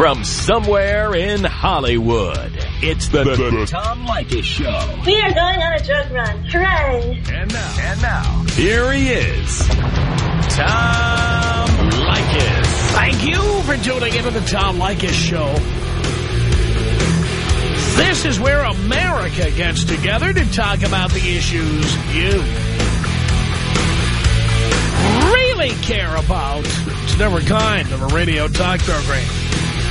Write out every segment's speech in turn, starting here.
From somewhere in Hollywood, it's the, the, the Tom Leykis Show. We are going on a drug run. Hooray! And now, and now, here he is, Tom Leykis. Thank you for tuning into the Tom Leykis Show. This is where America gets together to talk about the issues you really care about. It's never kind of a radio talk program.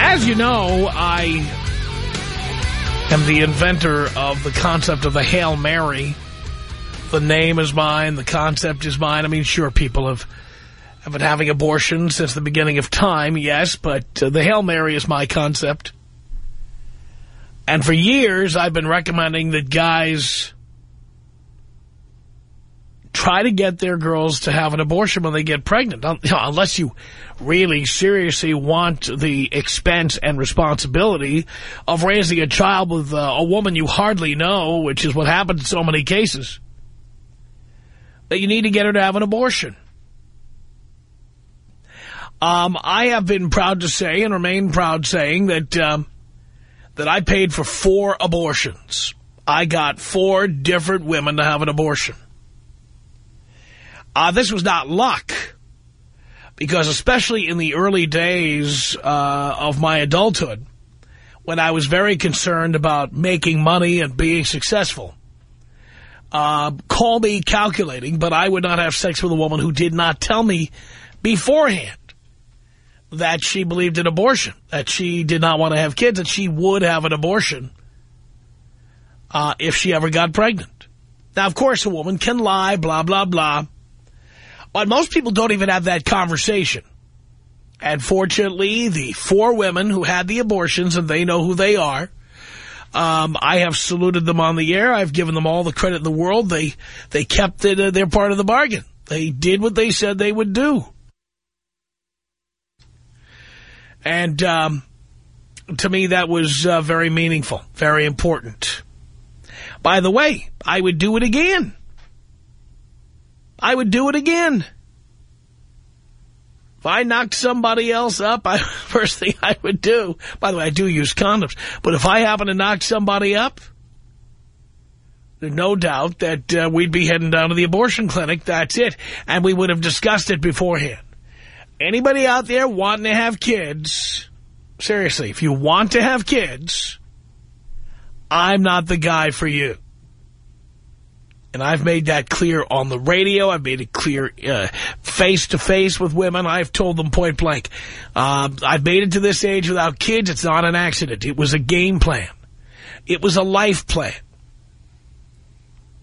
As you know, I am the inventor of the concept of the Hail Mary. The name is mine. The concept is mine. I mean, sure, people have, have been having abortions since the beginning of time, yes, but uh, the Hail Mary is my concept. And for years, I've been recommending that guys try to get their girls to have an abortion when they get pregnant. Unless you really seriously want the expense and responsibility of raising a child with uh, a woman you hardly know, which is what happens in so many cases, that you need to get her to have an abortion. Um, I have been proud to say and remain proud saying that um, that I paid for four abortions. I got four different women to have an abortion. Uh, this was not luck, because especially in the early days uh, of my adulthood, when I was very concerned about making money and being successful, uh, call me calculating, but I would not have sex with a woman who did not tell me beforehand that she believed in abortion, that she did not want to have kids, that she would have an abortion uh, if she ever got pregnant. Now, of course, a woman can lie, blah, blah, blah. But most people don't even have that conversation. And fortunately, the four women who had the abortions, and they know who they are, um, I have saluted them on the air. I've given them all the credit in the world. They they kept it, uh, their part of the bargain. They did what they said they would do. And um, to me, that was uh, very meaningful, very important. By the way, I would do it again. I would do it again. If I knocked somebody else up, I, first thing I would do, by the way, I do use condoms, but if I happen to knock somebody up, there's no doubt that uh, we'd be heading down to the abortion clinic, that's it, and we would have discussed it beforehand. Anybody out there wanting to have kids, seriously, if you want to have kids, I'm not the guy for you. And I've made that clear on the radio. I've made it clear uh, face-to-face -face with women. I've told them point blank. Uh, I've made it to this age without kids. It's not an accident. It was a game plan. It was a life plan.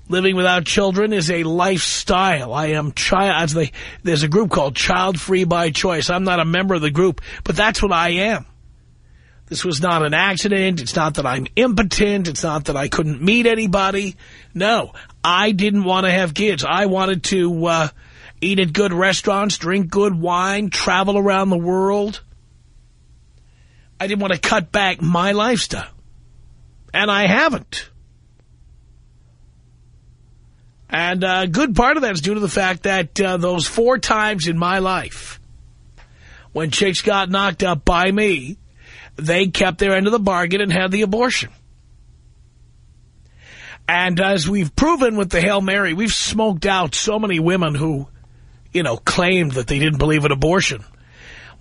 Living without children is a lifestyle. I am child. There's a group called Child Free by Choice. I'm not a member of the group, but that's what I am. This was not an accident. It's not that I'm impotent. It's not that I couldn't meet anybody. No, I didn't want to have kids. I wanted to uh, eat at good restaurants, drink good wine, travel around the world. I didn't want to cut back my lifestyle. And I haven't. And a uh, good part of that is due to the fact that uh, those four times in my life when chicks got knocked up by me, they kept their end of the bargain and had the abortion. And as we've proven with the Hail Mary, we've smoked out so many women who, you know, claimed that they didn't believe in abortion.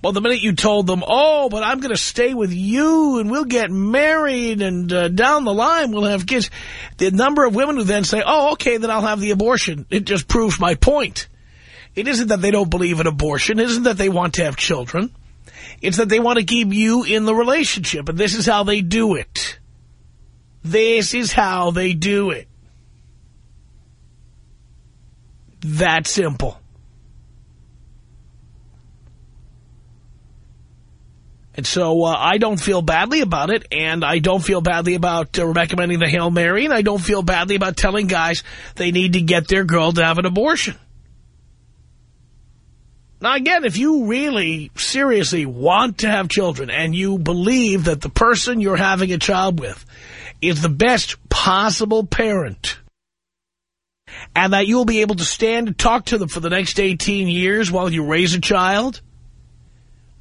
Well, the minute you told them, oh, but I'm going to stay with you and we'll get married and uh, down the line we'll have kids, the number of women who then say, oh, okay, then I'll have the abortion, it just proves my point. It isn't that they don't believe in abortion. It isn't that they want to have children. It's that they want to keep you in the relationship, and this is how they do it. This is how they do it. That simple. And so uh, I don't feel badly about it, and I don't feel badly about uh, recommending the Hail Mary, and I don't feel badly about telling guys they need to get their girl to have an abortion. Now, again, if you really seriously want to have children and you believe that the person you're having a child with is the best possible parent and that you'll be able to stand and talk to them for the next 18 years while you raise a child,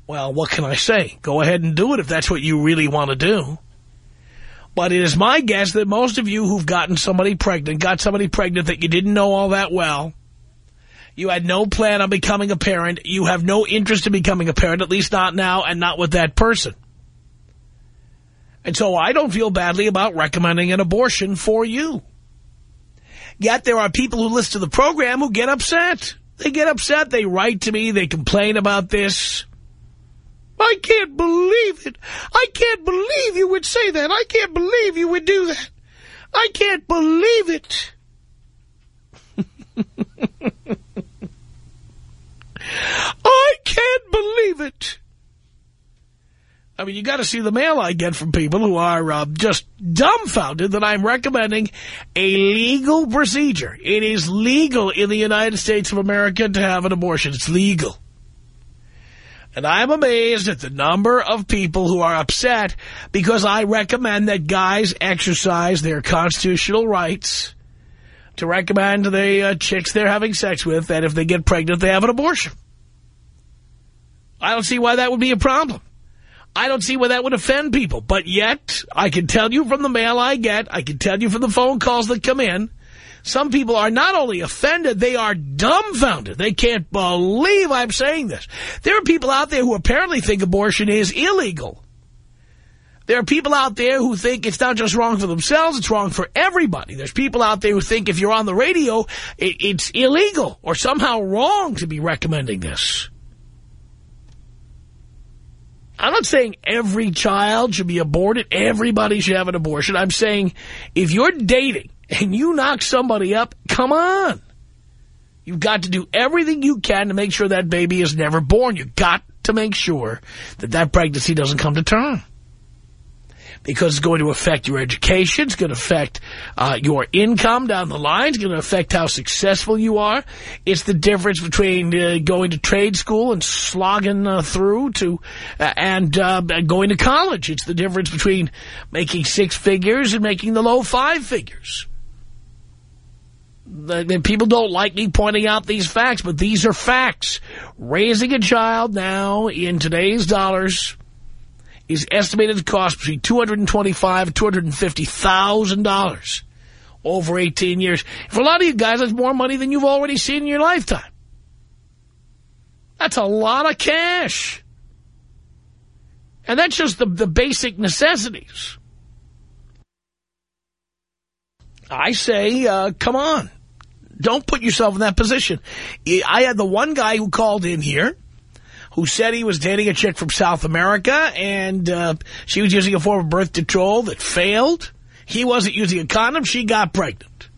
well, what can I say? Go ahead and do it if that's what you really want to do. But it is my guess that most of you who've gotten somebody pregnant, got somebody pregnant that you didn't know all that well, you had no plan on becoming a parent. You have no interest in becoming a parent, at least not now and not with that person. And so I don't feel badly about recommending an abortion for you. Yet there are people who listen to the program who get upset. They get upset. They write to me. They complain about this. I can't believe it. I can't believe you would say that. I can't believe you would do that. I can't believe it. I can't believe it. I mean, you got to see the mail I get from people who are uh, just dumbfounded that I'm recommending a legal procedure. It is legal in the United States of America to have an abortion. It's legal. And I'm amazed at the number of people who are upset because I recommend that guys exercise their constitutional rights to recommend to the uh, chicks they're having sex with that if they get pregnant, they have an abortion. I don't see why that would be a problem. I don't see why that would offend people. But yet, I can tell you from the mail I get, I can tell you from the phone calls that come in, some people are not only offended, they are dumbfounded. They can't believe I'm saying this. There are people out there who apparently think abortion is illegal. There are people out there who think it's not just wrong for themselves, it's wrong for everybody. There's people out there who think if you're on the radio, it, it's illegal or somehow wrong to be recommending this. I'm not saying every child should be aborted. Everybody should have an abortion. I'm saying if you're dating and you knock somebody up, come on. You've got to do everything you can to make sure that baby is never born. You've got to make sure that that pregnancy doesn't come to term because it's going to affect your education. It's going to affect uh, your income down the line. It's going to affect how successful you are. It's the difference between uh, going to trade school and slogging uh, through to uh, and uh, going to college. It's the difference between making six figures and making the low five figures. People don't like me pointing out these facts, but these are facts. Raising a child now in today's dollars is estimated to cost between $225,000 and $250,000 over 18 years. For a lot of you guys, that's more money than you've already seen in your lifetime. That's a lot of cash. And that's just the, the basic necessities. I say, uh, come on. Don't put yourself in that position. I had the one guy who called in here who said he was dating a chick from South America, and uh, she was using a form of birth control that failed. He wasn't using a condom. She got pregnant.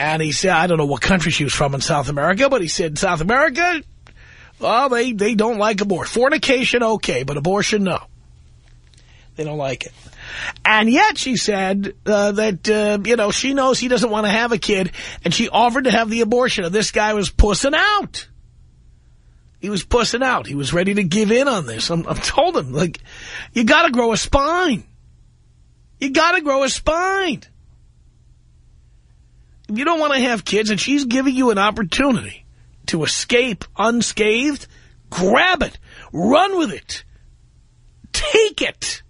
And he said, I don't know what country she was from in South America, but he said, South America, well, they, they don't like abortion. Fornication, okay, but abortion, no. They don't like it. And yet she said uh, that, uh, you know, she knows he doesn't want to have a kid, and she offered to have the abortion, and this guy was pussing out. He was pussing out. He was ready to give in on this. I'm, I told him, like, you got to grow a spine. You got to grow a spine. If you don't want to have kids and she's giving you an opportunity to escape unscathed, grab it. Run with it. Take it.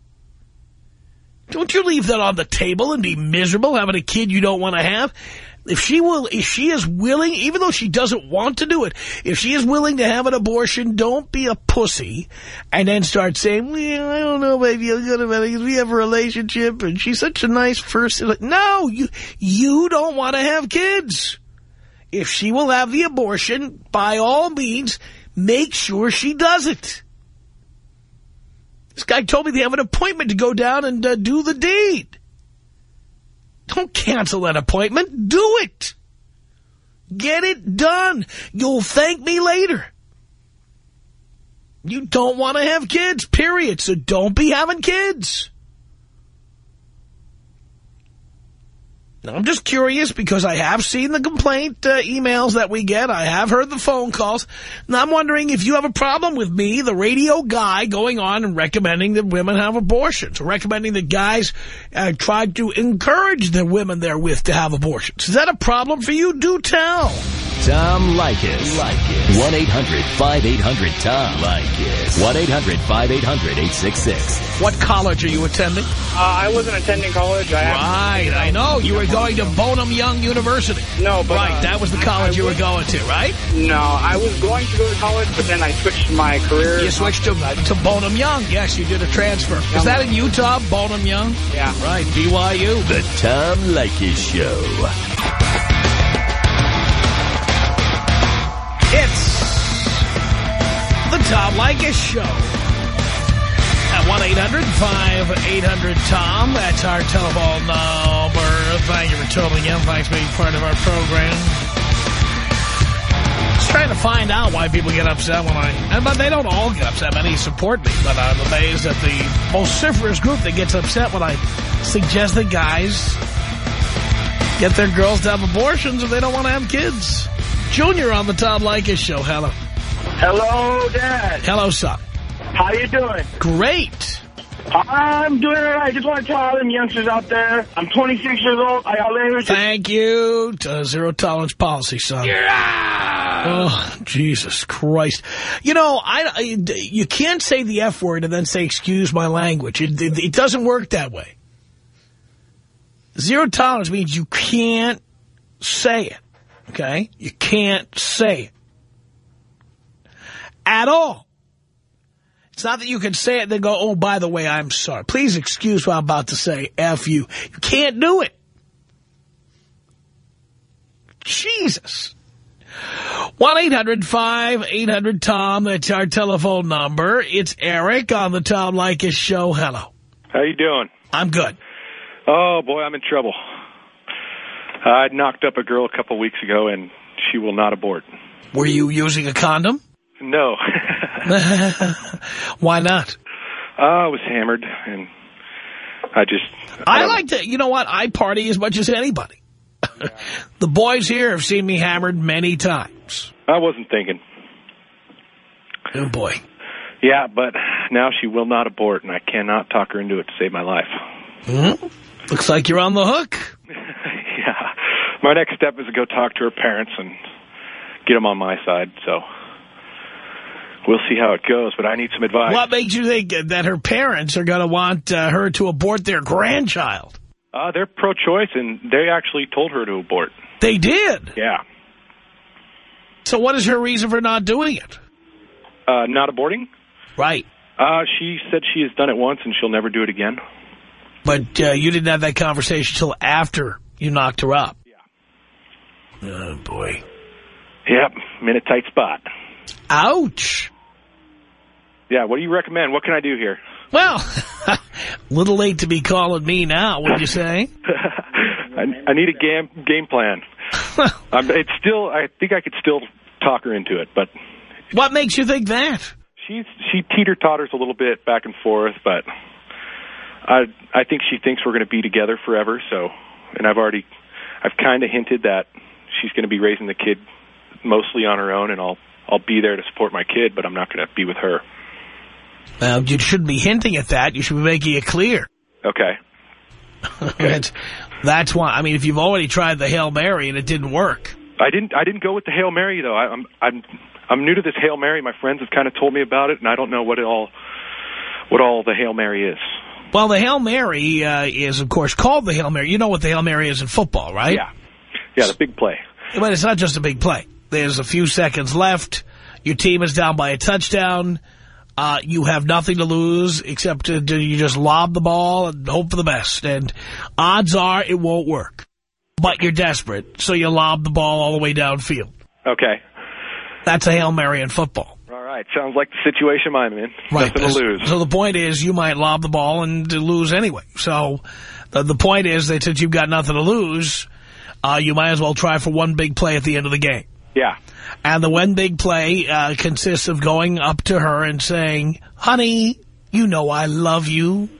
Don't you leave that on the table and be miserable having a kid you don't want to have. If she will, if she is willing, even though she doesn't want to do it, if she is willing to have an abortion, don't be a pussy and then start saying, well, I don't know, baby, I'm gonna, we have a relationship and she's such a nice person. No, you, you don't want to have kids. If she will have the abortion, by all means, make sure she does it. This guy told me they have an appointment to go down and uh, do the deed. Don't cancel that appointment. Do it. Get it done. You'll thank me later. You don't want to have kids, period. So don't be having kids. Now, I'm just curious because I have seen the complaint uh, emails that we get. I have heard the phone calls. And I'm wondering if you have a problem with me, the radio guy, going on and recommending that women have abortions, or recommending that guys uh, try to encourage the women they're with to have abortions. Is that a problem for you? Do tell. Tom Leykis. Leykis. 1-800-5800-TOM. Leykis. 1-800-5800-866. What college are you attending? Uh, I wasn't attending college. I Right, I know. You were going to Bonham Young University. No, but... Right, uh, that was the college I you were was- going to, right? No, I was going to go to college, but then I switched my career. You switched to, to Bonham Young. Yes, you did a transfer. Is that in Utah, Bonham Young? Yeah. Right, BYU. The Tom Leykis Show. It's the Tom Leykis Show. At 1-800-5800-TOM. That's our telephone number. Thank you for tuning in. Thanks for being part of our program. Just trying to find out why people get upset when I... But they don't all get upset. Many support me. But I'm amazed at the vociferous group that gets upset when I suggest that guys get their girls to have abortions if they don't want to have kids. Junior on the Tom Leykis Show. Hello. Hello, Dad. Hello, son. How you doing? Great. I'm doing all right. Just want to tell all them youngsters out there, I'm 26 years old. I got language. Thank you. to uh, zero tolerance policy, son. Yeah. Oh, Jesus Christ. You know, I, I- you can't say the F word and then say, excuse my language. It, it, it doesn't work that way. Zero tolerance means you can't say it. Okay? You can't say it. At all. It's not that you can say it and then go, oh, by the way, I'm sorry. Please excuse what I'm about to say. F you. You can't do it. Jesus. 1-800-5800-TOM. That's our telephone number. It's Eric on the Tom Leykis Show. Hello. How you doing? I'm good. Oh boy, I'm in trouble. I knocked up a girl a couple weeks ago, and she will not abort. Were you using a condom? No, Why not? I was hammered, and I just. I don't- like to, you know what? I party as much as anybody. the boys here have seen me hammered many times. I wasn't thinking. Oh, boy. Yeah, but now she will not abort, and I cannot talk her into it to save my life. Hmm? Looks like you're on the hook. yeah, my next step is to go talk to her parents and get them on my side. So we'll see how it goes. But I need some advice. What makes you think that her parents are going to want uh, her to abort their grandchild? Uh, they're pro-choice, and they actually told her to abort. They did. Yeah, So what is her reason for not doing it? uh, not aborting. Right. Uh, she said she has done it once and she'll never do it again. But uh, you didn't have that conversation until after you knocked her up. Yeah. Oh, boy. Yep, I'm in a tight spot. Ouch. Yeah, what do you recommend? What can I do here? Well, little late to be calling me now, would you say? I, I need a game game plan. I'm, it's still, I think I could still talk her into it, but what makes you think that? she's she teeter totters a little bit back and forth. But I I think she thinks we're going to be together forever. So, and I've already I've kind of hinted that she's going to be raising the kid mostly on her own, and I'll I'll be there to support my kid, but I'm not going to be with her. Well, you shouldn't be hinting at that. You should be making it clear. Okay. that's, that's why. I mean, if you've already tried the Hail Mary and it didn't work. I didn't. I didn't go with the hail mary though. I, I'm. I'm. I'm new to this hail mary. My friends have kind of told me about it, and I don't know what it all, what all the hail mary is. Well, the Hail Mary uh, is, of course, called the Hail Mary. You know what the Hail Mary is in football, right? Yeah. Yeah, the big play. But it's not just a big play. There's a few seconds left. Your team is down by a touchdown. Uh, you have nothing to lose except to, to you just lob the ball and hope for the best. And odds are it won't work. But you're desperate, so you lob the ball all the way downfield. Okay. That's a Hail Mary in football. Right. Sounds like the situation I'm in. Nothing to lose. So the point is you might lob the ball and lose anyway. So the, the point is that since you've got nothing to lose, uh, you might as well try for one big play at the end of the game. Yeah. And the one big play uh, consists of going up to her and saying, honey, you know I love you.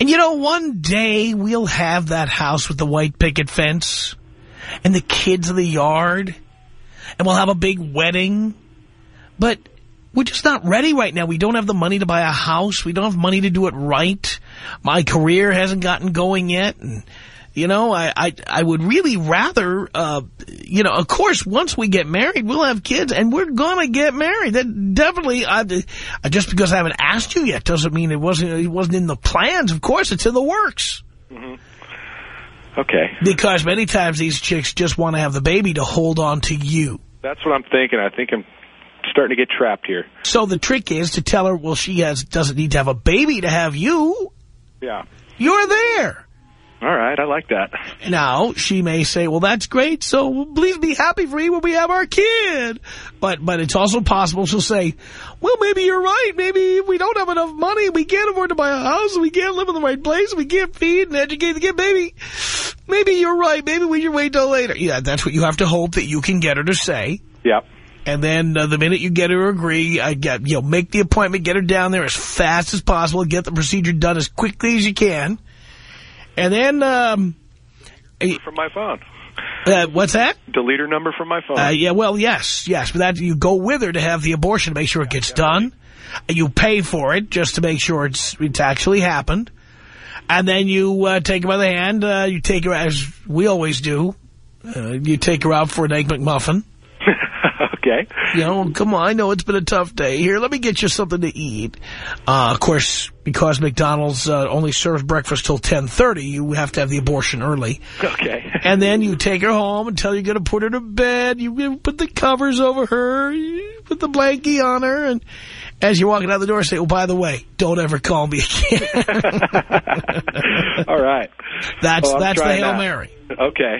And you know, one day we'll have that house with the white picket fence and the kids in the yard and we'll have a big wedding. But we're just not ready right now. We don't have the money to buy a house. We don't have money to do it right. My career hasn't gotten going yet. And, you know, I, I, I would really rather, uh, you know, of course, once we get married, we'll have kids and we're going to get married. That definitely, I, just because I haven't asked you yet doesn't mean it wasn't, it wasn't in the plans. Of course, it's in the works. Mm -hmm. Okay. Because many times these chicks just want to have the baby to hold on to you. That's what I'm thinking. I think I'm starting to get trapped here. So the trick is to tell her, well, she has doesn't need to have a baby to have you. Yeah. You're there. All right, I like that. Now, she may say, well, that's great, so please be happy for me when we have our kid. But but it's also possible she'll say, well, maybe you're right. Maybe we don't have enough money. We can't afford to buy a house. We can't live in the right place. We can't feed and educate the kid. Maybe, maybe you're right. Maybe we should wait till later. Yeah, that's what you have to hope that you can get her to say. Yep. And then uh, the minute you get her agree, I get you know make the appointment, get her down there as fast as possible, get the procedure done as quickly as you can. And then... Um, from my phone. Uh, what's that? Delete her number from my phone. Uh, yeah, well, yes, yes. But that you go with her to have the abortion to make sure it gets done. You pay for it just to make sure it's it's actually happened. And then you uh, take her by the hand. Uh, you take her, as we always do, uh, you take her out for an Egg McMuffin. Okay. You know, come on, I know it's been a tough day. Here, let me get you something to eat. Uh, of course, because McDonald's uh, only serves breakfast till 10.30, you have to have the abortion early. Okay. and then you take her home until you're going to put her to bed. You put the covers over her. You put the blankie on her. And as you're walking out the door, say, oh, by the way, don't ever call me again. All right. That's, well, that's the Hail. Mary. Okay.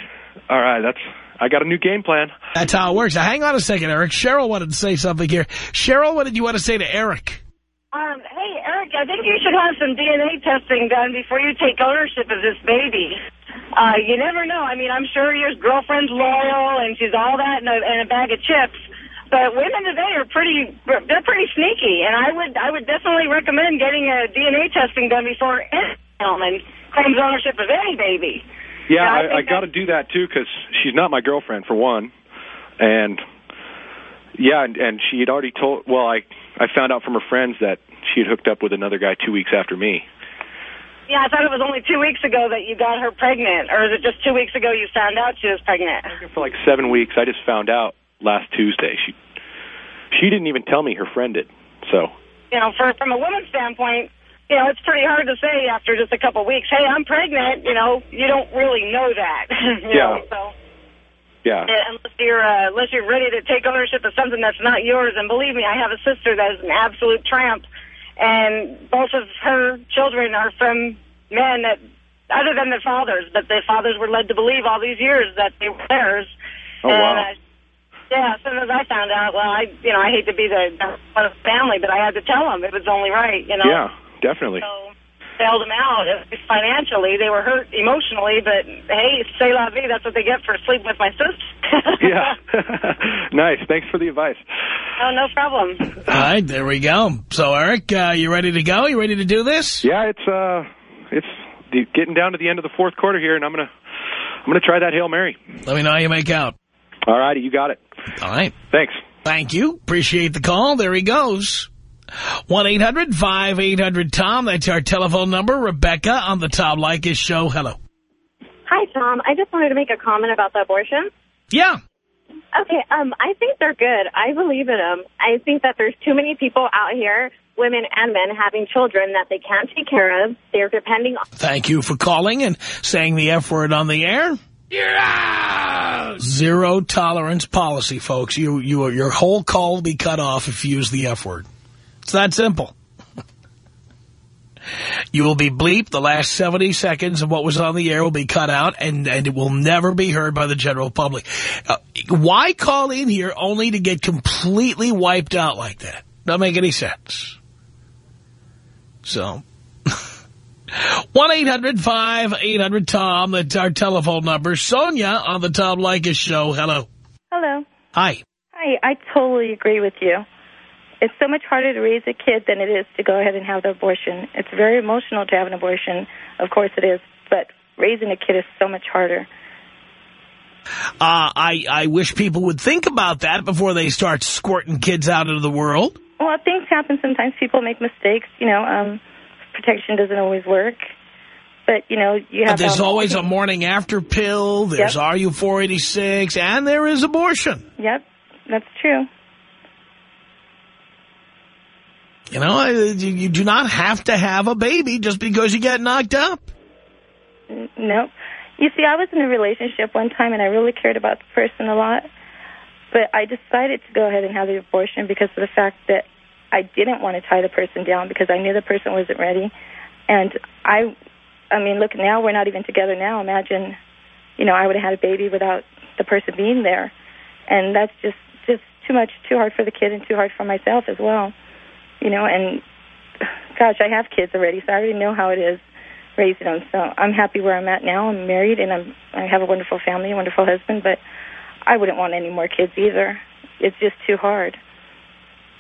All right. That's... I got a new game plan. That's how it works. Now, hang on a second, Eric. Cheryl wanted to say something here. Cheryl, what did you want to say to Eric? Um, hey, Eric, I think you should have some DNA testing done before you take ownership of this baby. Uh, you never know. I mean, I'm sure your girlfriend's loyal and she's all that and a, in a bag of chips. But women today are pretty, they're pretty sneaky. And I would, I would definitely recommend getting a DNA testing done before any gentleman claims ownership of any baby. Yeah, I, I, I got to do that, too, because she's not my girlfriend, for one. And, yeah, and, and she had already told, well, I, I found out from her friends that she had hooked up with another guy two weeks after me. Yeah, I thought it was only two weeks ago that you got her pregnant. Or is it just two weeks ago you found out she was pregnant? For like seven weeks. I just found out last Tuesday. She she didn't even tell me. Her friend did. So. You know, for, from a woman's standpoint, you know, it's pretty hard to say after just a couple of weeks, hey, I'm pregnant. You know, you don't really know that. yeah. Know, so. Yeah. Unless you're uh, unless you're ready to take ownership of something that's not yours, and believe me, I have a sister that is an absolute tramp, and both of her children are from men that, other than their fathers, but their fathers were led to believe all these years that they were theirs. Oh and, wow. Uh, yeah, as soon as I found out, well, I, you know, I hate to be the the family, but I had to tell them it was only right, you know. Yeah, definitely. So bailed them out financially. They were hurt emotionally, but hey, say la vie, that's what they get for sleeping with my sister. yeah. nice. Thanks for the advice. Oh, no problem. All right, there we go. So, Eric, uh, you ready to go? You ready to do this? Yeah, it's uh, it's getting down to the end of the fourth quarter here, and I'm gonna I'm gonna try that hail mary. Let me know how you make out. All righty, you got it. All right. Thanks. Thank you. Appreciate the call. There he goes. 1-800-5800-TOM. That's our telephone number. Rebecca on the Tom Leykis show. Hello. Hi, Tom. I just wanted to make a comment about the abortion. Yeah. Okay, um, I think they're good. I believe in them. I think that there's too many people out here, women and men, having children that they can't take care of. They're depending on... Thank you for calling and saying the F word on the air. You're! Zero tolerance policy, folks. You, you, your whole call will be cut off if you use the F word. It's that simple. You will be bleeped. The last 70 seconds of what was on the air will be cut out, and, and it will never be heard by the general public. Uh, why call in here only to get completely wiped out like that? Doesn't make any sense. So, 1-800-5800-TOM. That's our telephone number. Sonia on the Tom Leykis show. Hello. Hello. Hi. Hi, I totally agree with you. It's so much harder to raise a kid than it is to go ahead and have the abortion. It's very emotional to have an abortion. Of course it is. But raising a kid is so much harder. Uh, I, I wish people would think about that before they start squirting kids out into the world. Well, things happen sometimes. People make mistakes. You know, um, protection doesn't always work. But, you know, you have... There's always a morning after pill. There's yep. RU486. And there is abortion. Yep, that's true. You know, uh, you do not have to have a baby just because you get knocked up. No. You see, I was in a relationship one time, and I really cared about the person a lot. But I decided to go ahead and have the abortion because of the fact that I didn't want to tie the person down because I knew the person wasn't ready. And I, I mean, look, now we're not even together now. Imagine, you know, I would have had a baby without the person being there. And that's just, just too much, too hard for the kid and too hard for myself as well. You know, and gosh, I have kids already, so I already know how it is raising them. So I'm happy where I'm at now. I'm married and I'm I have a wonderful family, a wonderful husband, but I wouldn't want any more kids either. It's just too hard.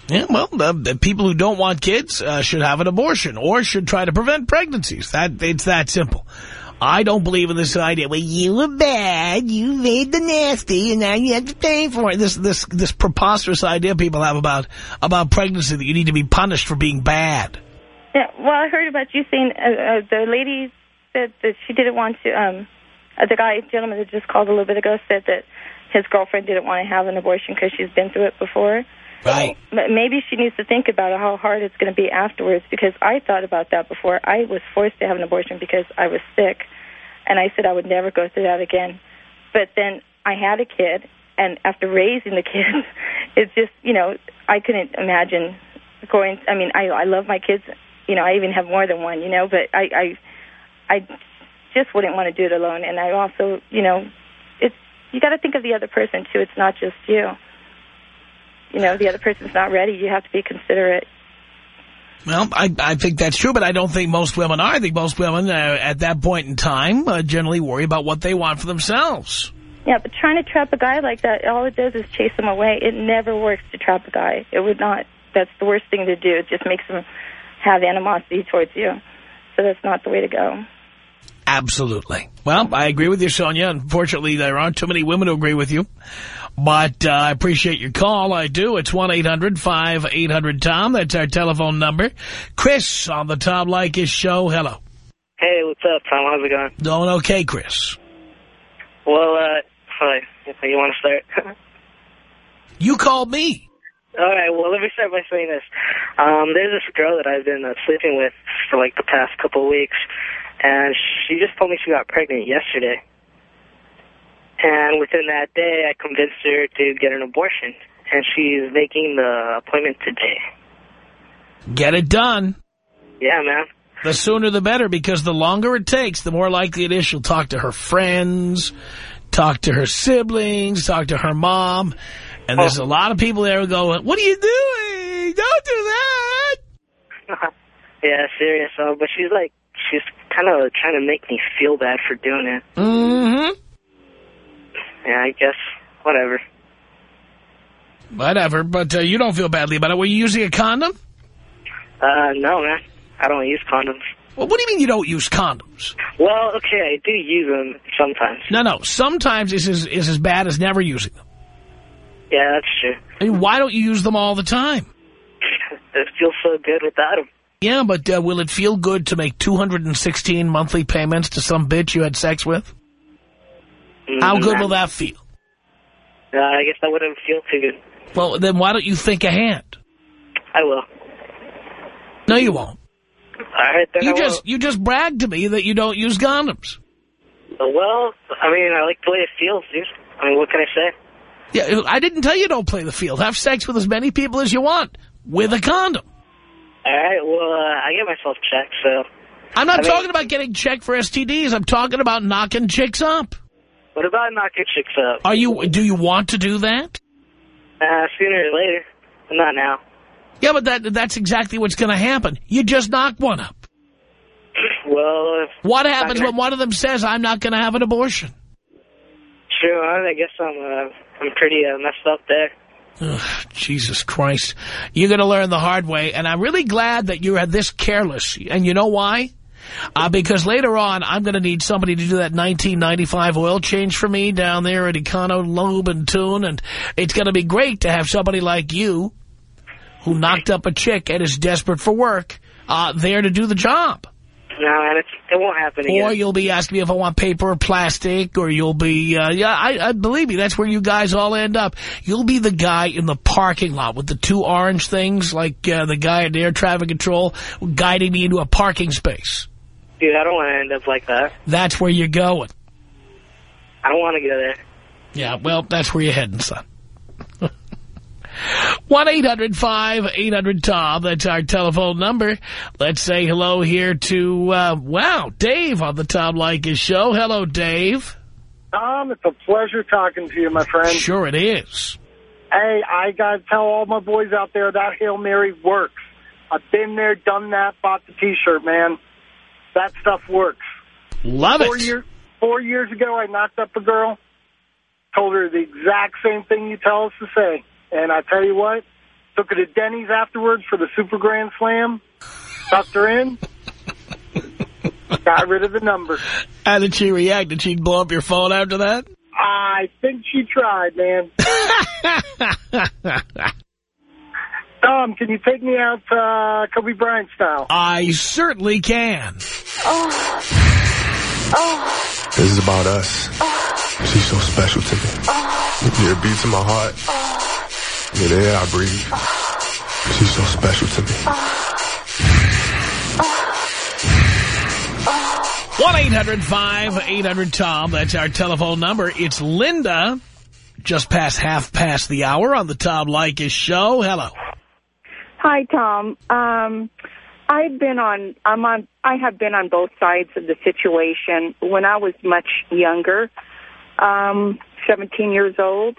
Yeah, well, the, the people who don't want kids uh, should have an abortion or should try to prevent pregnancies. That It's that simple. I don't believe in this idea. Well, you were bad, you made the nasty, and now you have to pay for it. This this this preposterous idea people have about about pregnancy that you need to be punished for being bad. Yeah, well, I heard about you saying uh, uh, the lady said that she didn't want to. Um, uh, the guy, gentleman that just called a little bit ago, said that his girlfriend didn't want to have an abortion because she's been through it before. Right. But maybe she needs to think about how hard it's going to be afterwards because I thought about that before. I was forced to have an abortion because I was sick, and I said I would never go through that again. But then I had a kid, and after raising the kid, it's just, you know, I couldn't imagine going. I mean, I I love my kids you know, I even have more than one, you know, but I, I, I just wouldn't want to do it alone. And I also, you know, it's, you got to think of the other person too. It's not just you. You know, the other person's not ready. You have to be considerate. Well, I, I think that's true, but I don't think most women are. I think most women uh, at that point in time uh, generally worry about what they want for themselves. Yeah, but trying to trap a guy like that, all it does is chase him away. It never works to trap a guy. It would not. That's the worst thing to do. It just makes him have animosity towards you. So that's not the way to go. Absolutely. Well, I agree with you, Sonia. Unfortunately, there aren't too many women who agree with you. But uh, I appreciate your call. I do. It's 1-800-5800-TOM. That's our telephone number. Chris on the Tom Leykis show. Hello. Hey, what's up, Tom? How's it going? Doing okay, Chris. Well, uh, hi. You want to start? you called me. All right, well, let me start by saying this. Um, there's this girl that I've been uh, sleeping with for, like, the past couple of weeks, and she just told me she got pregnant yesterday. And within that day, I convinced her to get an abortion, and she's making the appointment today. Get it done. Yeah, man. The sooner the better, because the longer it takes, the more likely it is she'll talk to her friends, talk to her siblings, talk to her mom, and there's oh. a lot of people there who go, what are you doing? Don't do that. yeah, serious. Uh, but she's like, she's kind of trying to make me feel bad for doing it. Mm-hmm. Yeah, I guess, whatever. Whatever, but uh, you don't feel badly about it. Were you using a condom? Uh, no, man. I don't use condoms. Well, what do you mean you don't use condoms? Well, okay, I do use them sometimes. No, no. Sometimes is as, is as bad as never using them. Yeah, that's true. I mean, why don't you use them all the time? it feels so good without them. Yeah, but uh, will it feel good to make 216 monthly payments to some bitch you had sex with? How good will that feel? Uh, I guess that wouldn't feel too good. Well, then why don't you think ahead? I will. No, you won't. All right, then you I just will. you just bragged to me that you don't use condoms. Well, I mean, I like the way it feels, dude. I mean, what can I say? Yeah, I didn't tell you don't play the field. Have sex with as many people as you want with a condom. All right, well, uh, I get myself checked, so... I'm not I talking mean, about getting checked for STDs. I'm talking about knocking chicks up. What about knocking chicks up? Are you? Do you want to do that? Uh, sooner or later. Not now. Yeah, but that that's exactly what's going to happen. You just knock one up. Well... What happens when one of them says, I'm not going to have an abortion? True, I guess I'm... Uh, I'm pretty uh, messed up there. Ugh, Jesus Christ. You're going to learn the hard way, and I'm really glad that you're this careless. And you know why? Uh, because later on, I'm going to need somebody to do that 1995 oil change for me down there at Econo Lube and Tune, and it's going to be great to have somebody like you who knocked up a chick and is desperate for work uh, there to do the job. No, and it's, it won't happen again. Or you'll be asking me if I want paper or plastic, or you'll be, uh, yeah, I, I believe me, that's where you guys all end up. You'll be the guy in the parking lot with the two orange things, like uh, the guy at air traffic control, guiding me into a parking space. Dude, I don't want to end up like that. That's where you're going. I don't want to go there. Yeah, well, that's where you're heading, son. 1-800-5800-TOM. That's our telephone number. Let's say hello here to, uh, wow, Dave on the Tom Leykis show. Hello, Dave. Tom, it's a pleasure talking to you, my friend. Sure it is. Hey, I got to tell all my boys out there that Hail Mary works. I've been there, done that, bought the T-shirt, man. That stuff works. Love four it. Year, four years ago, I knocked up a girl, told her the exact same thing you tell us to say. And I tell you what, took her to Denny's afterwards for the Super Grand Slam, tucked her in, got rid of the number. How did she react? Did she blow up your phone after that? I think she tried, man. Tom, can you take me out uh, Kobe Bryant style? I certainly can. Oh. Oh. This is about us. Oh. She's so special to me. Oh. Yeah, it beats in my heart. Yeah, the air I breathe. She's so special to me. one 800 tom That's our telephone number. It's Linda, just past half past the hour on the Tom Leykis show. Hello. Hi, Tom. Um, I've been on. I'm on. I have been on both sides of the situation. When I was much younger, um, 17 years old,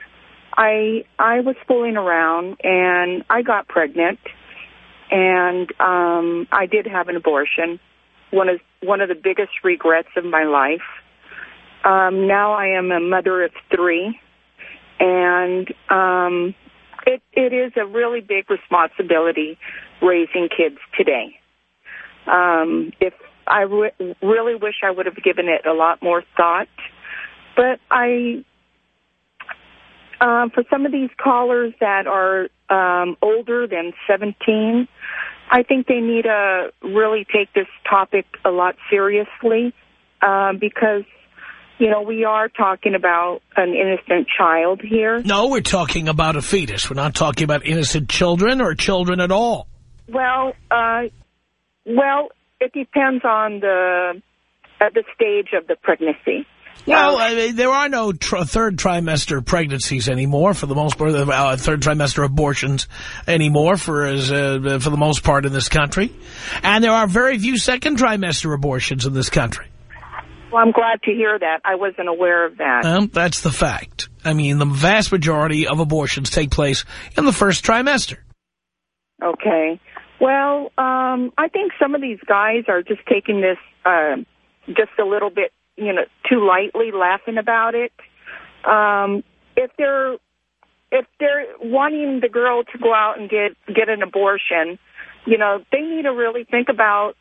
I I was fooling around and I got pregnant, and um, I did have an abortion. One of one of the biggest regrets of my life. Um, now I am a mother of three, and um, it it is a really big responsibility raising kids today. Um, if I re really wish I would have given it a lot more thought, but I um, for some of these callers that are um, older than 17, I think they need to really take this topic a lot seriously uh, because, you know, we are talking about an innocent child here. No, we're talking about a fetus. We're not talking about innocent children or children at all. Well, uh, well, it depends on the at the stage of the pregnancy. Well, I mean, there are no tr third trimester pregnancies anymore for the most part. Uh, third trimester abortions anymore for as uh, for the most part in this country, and there are very few second trimester abortions in this country. Well, I'm glad to hear that. I wasn't aware of that. Um, that's the fact. I mean, the vast majority of abortions take place in the first trimester. Okay. Well, um, I think some of these guys are just taking this uh, just a little bit you know, too lightly laughing about it. Um, if they're if they're wanting the girl to go out and get get an abortion, you know, they need to really think about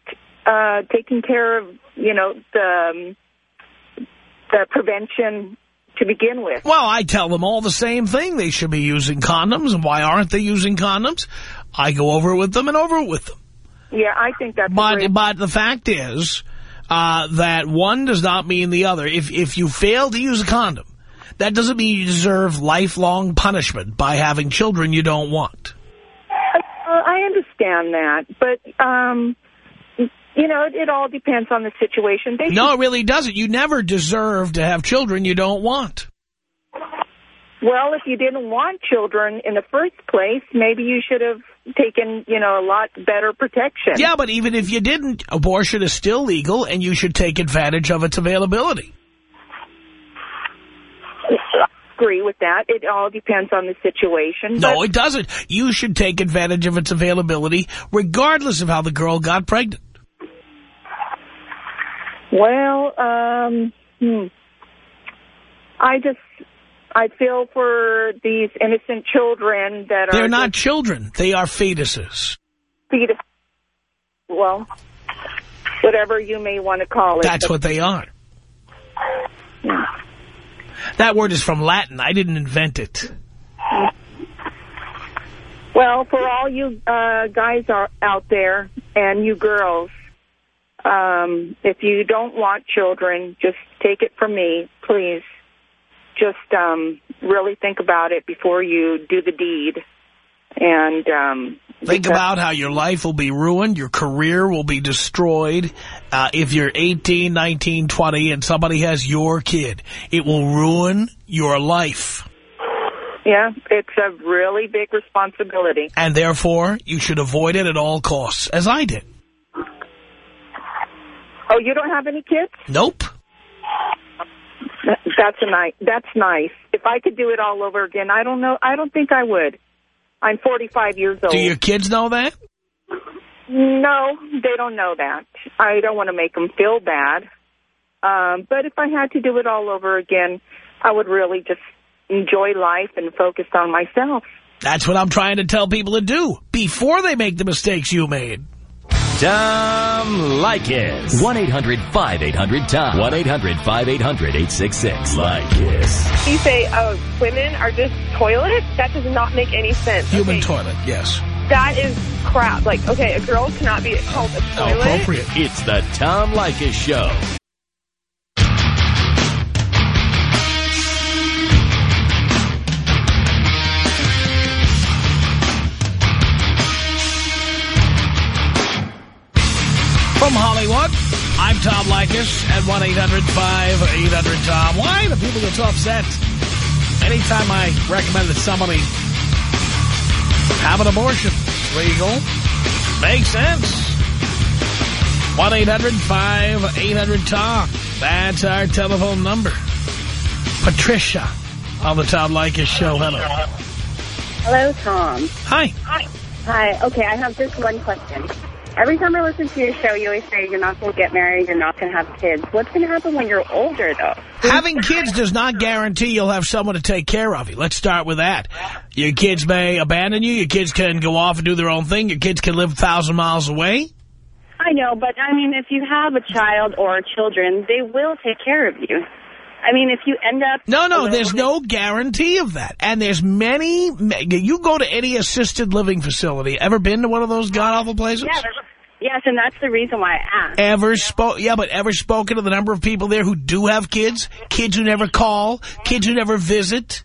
uh, taking care of, you know, the um, the prevention to begin with. Well, I tell them all the same thing. They should be using condoms, and why aren't they using condoms? I go over it with them and over it with them. Yeah, I think that's. But but the fact is uh, that one does not mean the other. If if you fail to use a condom, that doesn't mean you deserve lifelong punishment by having children you don't want. Uh, I understand that, but um, you know, it, it, all depends on the situation. They no, it really doesn't. You never deserve to have children you don't want. Well, if you didn't want children in the first place, maybe you should have taken, you know, a lot better protection. Yeah, but even if you didn't, abortion is still legal, and you should take advantage of its availability. I agree with that. It all depends on the situation. No, it doesn't. You should take advantage of its availability, regardless of how the girl got pregnant. Well, um, hmm. I just I feel for these innocent children that are They're not children. They are fetuses. fetus. Well, whatever you may want to call it. That's what they are. That word is from Latin. I didn't invent it. Well, for all you uh, guys are out there and you girls, um, if you don't want children, just take it from me, please. Just um, really think about it before you do the deed. And um, Think about how your life will be ruined, your career will be destroyed. Uh, if you're 18, 19, 20, and somebody has your kid, it will ruin your life. Yeah, it's a really big responsibility. And therefore, you should avoid it at all costs, as I did. Oh, you don't have any kids? Nope. That- That's a nice. That's nice. If I could do it all over again, I don't know. I don't think I would. I'm 45 years old. Do your kids know that? No, they don't know that. I don't want to make them feel bad. Um, but if I had to do it all over again, I would really just enjoy life and focus on myself. That's what I'm trying to tell people to do before they make the mistakes you made. Tom Leykis. 1-800-5800-TOM. 1-800-5800-866. Leykis. You say uh, women are just toilets? That does not make any sense. Human Okay, toilet, yes. That is crap. Like, okay, a girl cannot be called a toilet. Appropriate. It's the Tom Leykis Show. From Hollywood, I'm Tom Leykis at 1-800-5800-TOM. Why do people get so upset? Anytime I recommend that somebody have an abortion, it's legal, makes sense. 1-800-5800-TOM. That's our telephone number. Patricia on the Tom Leykis Show. Hello. Hello, Tom. Hi. Hi. Hi. Okay, I have just one question. Every time I listen to your show, you always say you're not going to get married, you're not going to have kids. What's going to happen when you're older, though? Having kids does not guarantee you'll have someone to take care of you. Let's start with that. Your kids may abandon you. Your kids can go off and do their own thing. Your kids can live a thousand miles away. I know, but I mean, if you have a child or children, they will take care of you. I mean, if you end up... No, no, there's no guarantee of that. And there's many, you go to any assisted living facility. Ever been to one of those god-awful places? Yeah, there's- yes, and that's the reason why I asked. Ever spoke? Yeah, but ever spoken to the number of people there who do have kids? Kids who never call? Kids who never visit?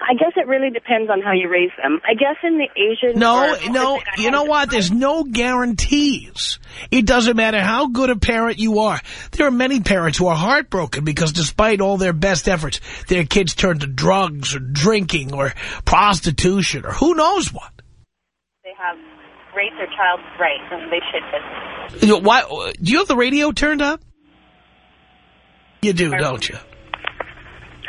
I guess it really depends on how you raise them. I guess in the Asian... No, no, you know what? There's no guarantees. It doesn't matter how good a parent you are. There are many parents who are heartbroken because despite all their best efforts, their kids turn to drugs or drinking or prostitution or who knows what. They have raised their child right, and they should. Why, uh, do you have the radio turned up? You do, don't you?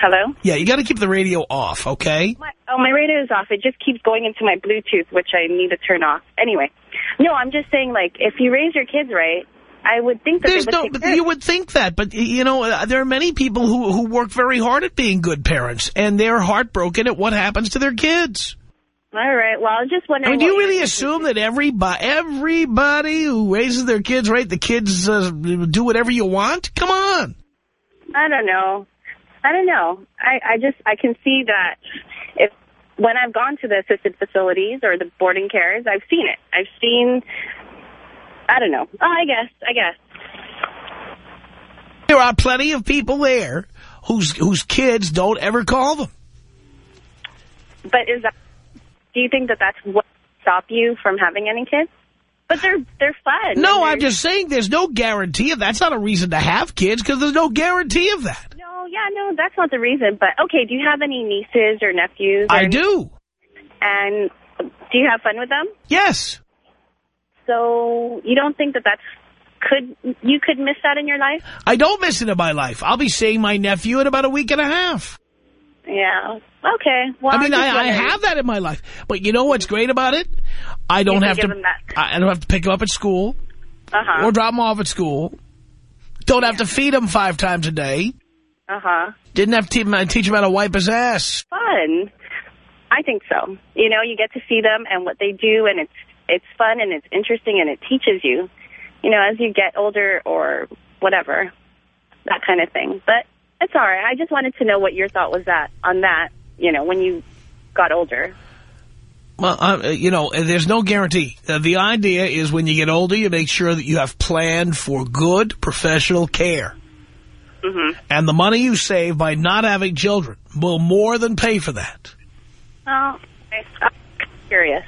Hello? Yeah, you got to keep the radio off, okay? My, oh, my radio is off. It just keeps going into my Bluetooth, which I need to turn off. Anyway, no, I'm just saying, like, if you raise your kids right, I would think that There's would no, but you would think that, but you know, uh, there are many people who who work very hard at being good parents, and they're heartbroken at what happens to their kids. All right. Well, I was just I wondering. mean, do you really assume that everybody, everybody who raises their kids right, the kids uh, do whatever you want? Come on. I don't know. I don't know. I, I just I can see that if when I've gone to the assisted facilities or the boarding cares, I've seen it. I've seen. I don't know. Oh, I guess. I guess. There are plenty of people there whose whose kids don't ever call them. But is that? Do you think that that's what stop you from having any kids? But they're they're fun. No, And I'm just saying there's no guarantee of that's not a reason to have kids because there's no guarantee of that. Yeah, no, that's not the reason. But okay, do you have any nieces or nephews? Or I do. And do you have fun with them? Yes. So you don't think that that's could you could miss that in your life? I don't miss it in my life. I'll be seeing my nephew in about a week and a half. Yeah. Okay. Well, I mean, I, I have that in my life. But you know what's great about it? I don't have to. I don't have to pick him up at school Uh huh. or drop him off at school. Don't have to feed him five times a day. Uh-huh. Didn't have to teach him, teach him how to wipe his ass. Fun. I think so. You know, you get to see them and what they do, and it's it's fun and it's interesting and it teaches you, you know, as you get older or whatever, that kind of thing. But it's all right. I just wanted to know what your thought was that on that, you know, when you got older. Well, uh, you know, there's no guarantee. Uh, the idea is when you get older, you make sure that you have planned for good professional care. Mm -hmm. And the money you save by not having children will more than pay for that. Oh, I'm curious.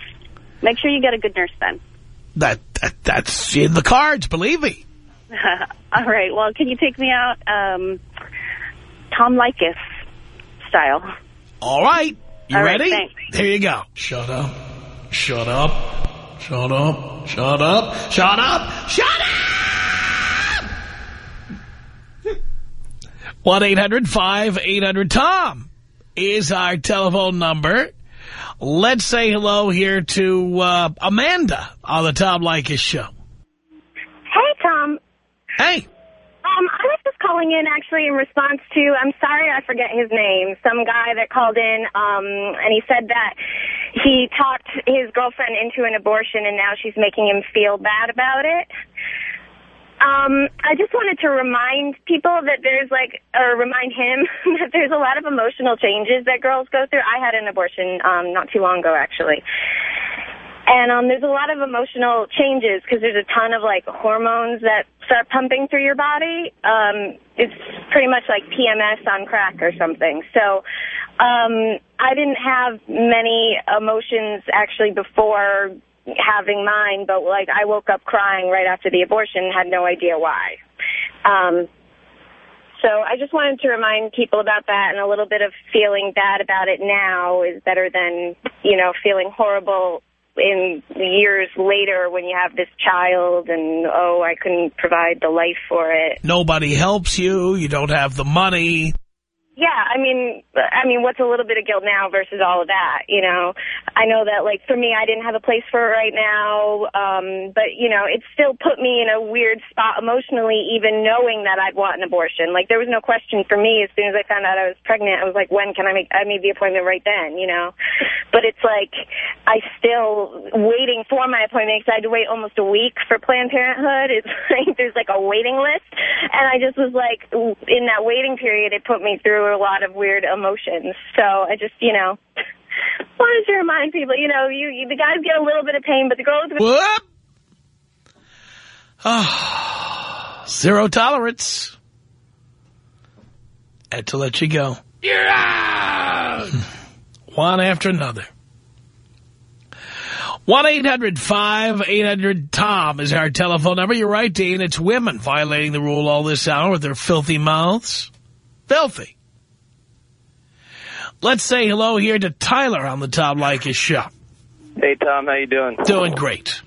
Make sure you get a good nurse then. That, that That's in the cards, believe me. All right. Well, can you take me out um, Tom Leykis style? All right. You All ready? Right, Here you go. Shut up. Shut up. Shut up. Shut up. Shut up. Shut up! 1-800-5800-TOM is our telephone number. Let's say hello here to uh, Amanda on the Tom Leykis show. Hey, Tom. Hey. Um, I was just calling in actually in response to, I'm sorry I forget his name, some guy that called in um, and he said that he talked his girlfriend into an abortion and now she's making him feel bad about it. Um, I just wanted to remind people that there's like, or remind him that there's a lot of emotional changes that girls go through. I had an abortion um, not too long ago, actually. And um, there's a lot of emotional changes because there's a ton of like hormones that start pumping through your body. Um, it's pretty much like PMS on crack or something. So um, I didn't have many emotions actually before having mine, but like I woke up crying right after the abortion, and had no idea why. Um, so I just wanted to remind people about that and a little bit of feeling bad about it now is better than, you know, feeling horrible in years later when you have this child and, oh, I couldn't provide the life for it. Nobody helps you. You don't have the money. Yeah, I mean, I mean, what's a little bit of guilt now versus all of that, you know? I know that, like, for me, I didn't have a place for it right now, um, but, you know, it still put me in a weird spot emotionally, even knowing that I'd want an abortion. Like, there was no question for me as soon as I found out I was pregnant. I was like, when can I make, I made the appointment right then, you know? But it's like, I still waiting for my appointment because I had to wait almost a week for Planned Parenthood. It's like, there's like a waiting list. And I just was like, in that waiting period, it put me through a lot of weird emotions. So I just, you know, wanted to remind people, you know, you, you the guys get a little bit of pain, but the girls... Whoop! Oh, zero tolerance. Had to let you go. You're out! One after another. 1-800-5800-TOM is our telephone number. You're right, Dean. It's women violating the rule all this hour with their filthy mouths. Filthy. Let's say hello here to Tyler on the Tom Leykis show. Hey, Tom. How you doing? Doing great.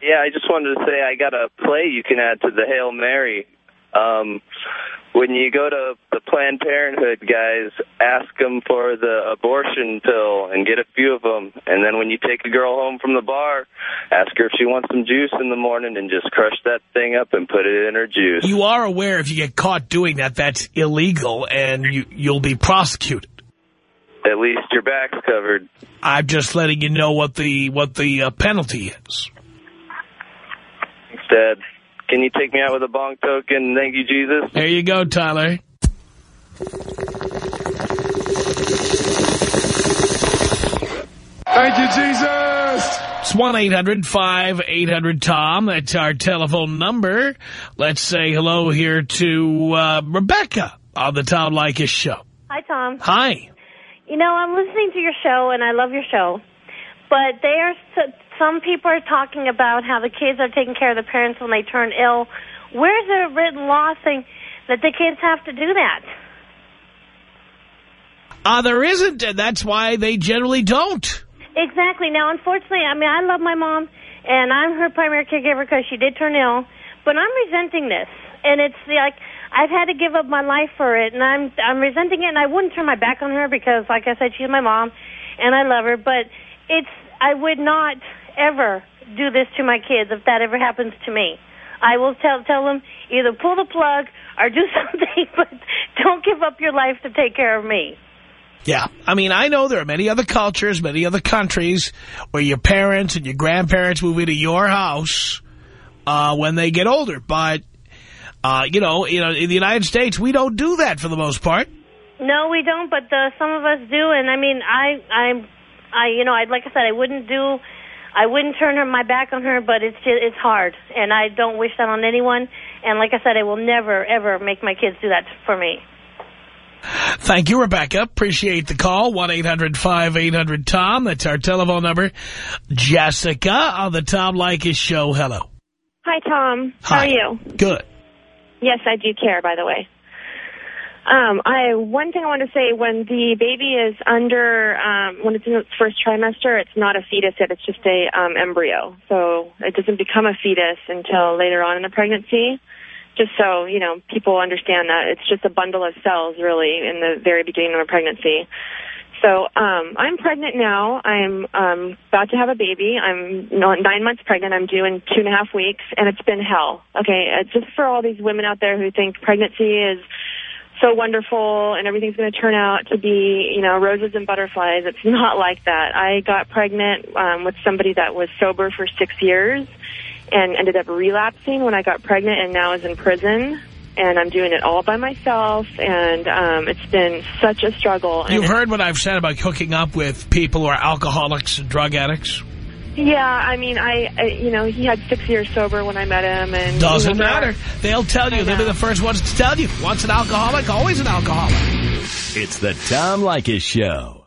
Yeah, I just wanted to say I got a play you can add to the Hail Mary. Um, when you go to the Planned Parenthood guys, ask them for the abortion pill and get a few of them. And then when you take a girl home from the bar, ask her if she wants some juice in the morning and just crush that thing up and put it in her juice. You are aware if you get caught doing that, that's illegal and you, you'll be prosecuted. At least your back's covered. I'm just letting you know what the what the uh, penalty is. Instead, can you take me out with a bong token? Thank you, Jesus. There you go, Tyler. Thank you, Jesus. It's 1-800-5800-TOM. That's our telephone number. Let's say hello here to uh, Rebecca on the Tom Leykis show. Hi, Tom. Hi. You know, I'm listening to your show, and I love your show. But they are some people are talking about how the kids are taking care of the parents when they turn ill. Where's a written law saying that the kids have to do that? Uh, there isn't, and that's why they generally don't. Exactly. Now, unfortunately, I mean, I love my mom, and I'm her primary caregiver because she did turn ill, but I'm resenting this. And it's like, I've had to give up my life for it, and I'm I'm resenting it, and I wouldn't turn my back on her because, like I said, she's my mom, and I love her, but it's, I would not ever do this to my kids if that ever happens to me. I will tell tell them either pull the plug or do something, but don't give up your life to take care of me. Yeah. I mean, I know there are many other cultures, many other countries where your parents and your grandparents move into your house uh, when they get older. But, uh, you know, you know, in the United States, we don't do that for the most part. No, we don't, but uh, some of us do. And I mean, I, I, I, you know, I like I said, I wouldn't do, I wouldn't turn her my back on her, but it's just, it's hard, and I don't wish that on anyone. And like I said, I will never ever make my kids do that for me. Thank you, Rebecca. Appreciate the call. 1-800-5800-TOM. That's our telephone number. Jessica on the Tom Leykis show. Hello. Hi, Tom. How Hi. are you? Good. Yes, I do care, by the way. Um, I one thing I want to say: when the baby is under, um, when it's in its first trimester, it's not a fetus yet; it's just a um, embryo. So it doesn't become a fetus until later on in the pregnancy. Just so you know, people understand that it's just a bundle of cells, really, in the very beginning of a pregnancy. So um, I'm pregnant now. I'm um, about to have a baby. I'm nine months pregnant. I'm due in two and a half weeks, and it's been hell. Okay, uh, just for all these women out there who think pregnancy is so wonderful and everything's going to turn out to be, you know, roses and butterflies. It's not like that. I got pregnant um, with somebody that was sober for six years and ended up relapsing when I got pregnant and now is in prison. And I'm doing it all by myself, and um, it's been such a struggle. You've heard what I've said about hooking up with people who are alcoholics and drug addicts. Yeah, I mean, I, I, you know, he had six years sober when I met him, and Doesn't you know, matter. They'll tell you. They'll be the first ones to tell you. Once an alcoholic, always an alcoholic. It's the Tom Leykis Show.